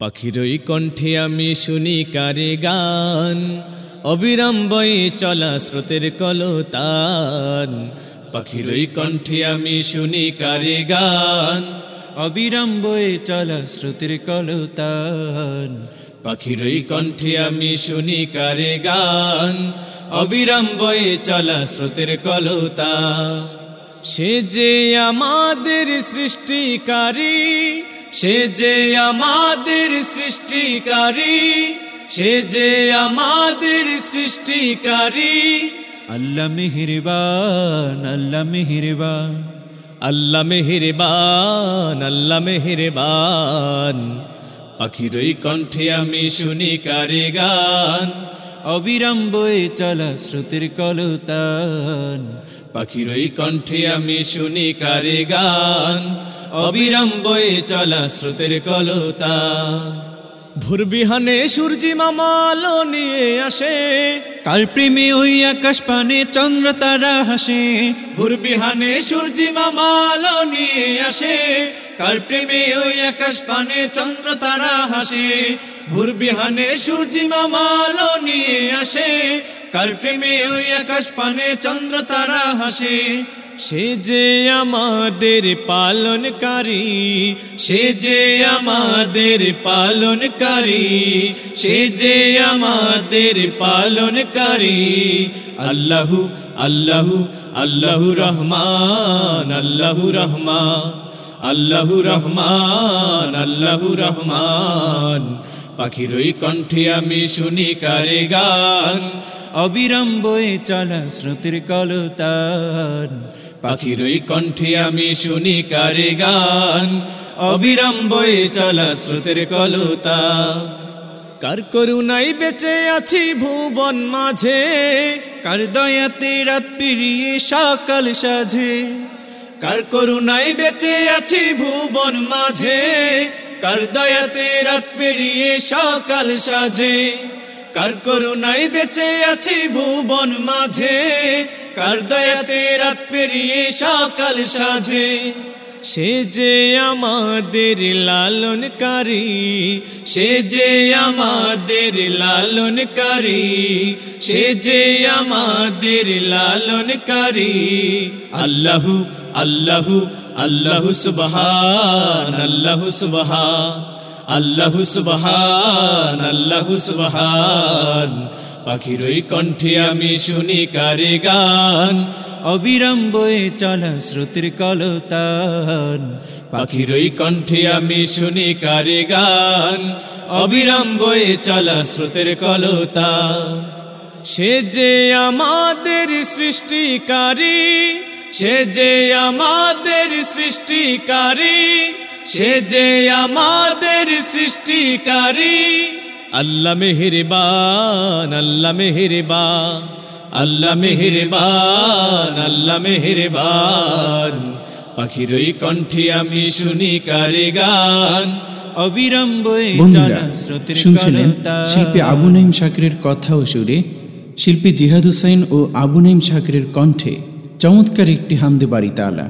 পাখিরই কণ্ঠে আমি শুনি কারে গান। অবিরাম বয়ে চলা স্রোতের কলতান। পাখিরই কণ্ঠে আমি শুনি কারে গান। অবিরাম বয়ে চলা শ্রুতির কলতান। পাখিরই কণ্ঠে আমি শুনি কারে গান। অবিরাম বয়ে চলা স্রোতের কলতা। সে যে আমাদের সৃষ্টিকারী সে যে আমাদের সৃষ্টিকারী, সে যে আমাদের সৃষ্টিকারী। আল্লাহ মেহেরবান আল্লাহ মেহেরবান আল্লাহ মেহেরবান আল্লাহ মেহেরবান। পাখিরই কণ্ঠে আমি শুনি কারে গান, অবিরাম বয়ে চলা শ্রুতির কলতান। পাখিরই কণ্ঠে আমি শুনি কারে গান। অবিরাম বয়ে চলা স্রোতের কলতা। ভোর বিহানে সূর্যি মামালো নিয়ে আসে। কার প্রেমে ওই আকাশ পানে চন্দ্র তারা হাসে। ভোর বিহানে সূর্যি মামালো নিয়ে আসে। কার প্রেমে ওই আকাশ পানে চন্দ্র তারা হাসে। ভোর বিহানে সূর্যি মামালো নিয়ে আসে। কার প্রেমে ওই আকাশ পানে চন্দ্র তারা হাসে। সে যে আমাদের পালনকারী, সে যে আমাদের পালনকারী, সে যে আমাদের পালনকারী। আল্লাহু আল্লাহু আল্লাহু রহমান আল্লাহু রহমান আল্লাহু রহমান আল্লাহু রহমান। পাখির ওই কণ্ঠে আমি শুনি কারে গান অবিরাম বয়ে চলা শ্রুতির কলতান। পাখির ওই কণ্ঠে আমি শুনি কারে গান। অবিরাম বয়ে চলা স্রোতের কলতা কার করুণাই বেঁচে আছি ভুবন মাঝে? কার দয়াতে রাত পেরিয়ে সকাল সাঝে? কার করুণাই বেঁচে আছি ভুবন মাঝে? কার দয়াতে রাত পেরিয়ে সকাল সাজে কার করুণাই বেঁচে আছি ভুবন মাঝে? কার দয়াতে রাত পেরিয়ে সকাল সাজে? সে যে আমাদের লালনকারী, সে যে আমাদের লালনকারী, সে যে আমাদের লালনকারী। আল্লাহু আল্লাহু আল্লাহু সুবহান আল্লাহু সুবহান। আল্লাহু সুবহান আল্লাহু সুবহান। পাখির ওই কণ্ঠে আমি শুনি কারে গান। অবিরাম বয়ে চলা শ্রুতির কলতান। পাখির ওই কণ্ঠে আমি শুনি কারে গান। অবিরাম বয়ে চলা স্রোতের কলতা সে যে আমাদের সৃষ্টিকারী, সে যে আমাদের সৃষ্টিকারী সে যে আমাদের সৃষ্টিকারী। আল্লাহ মেহেরবান আল্লাহ মেহেরবান আল্লাহ মেহেরবান আল্লাহ মেহেরবান। পাখির ওই কণ্ঠে আমি শুনি কারে গান। শুনছিলেন শিল্পী আবু নাইম শাকিরের কথা ও সুরে শিল্পী জিহাদ হুসাইন ও আবু নাইম শাকিরের কণ্ঠে চমৎকার একটি হামদে বাড়ি তালা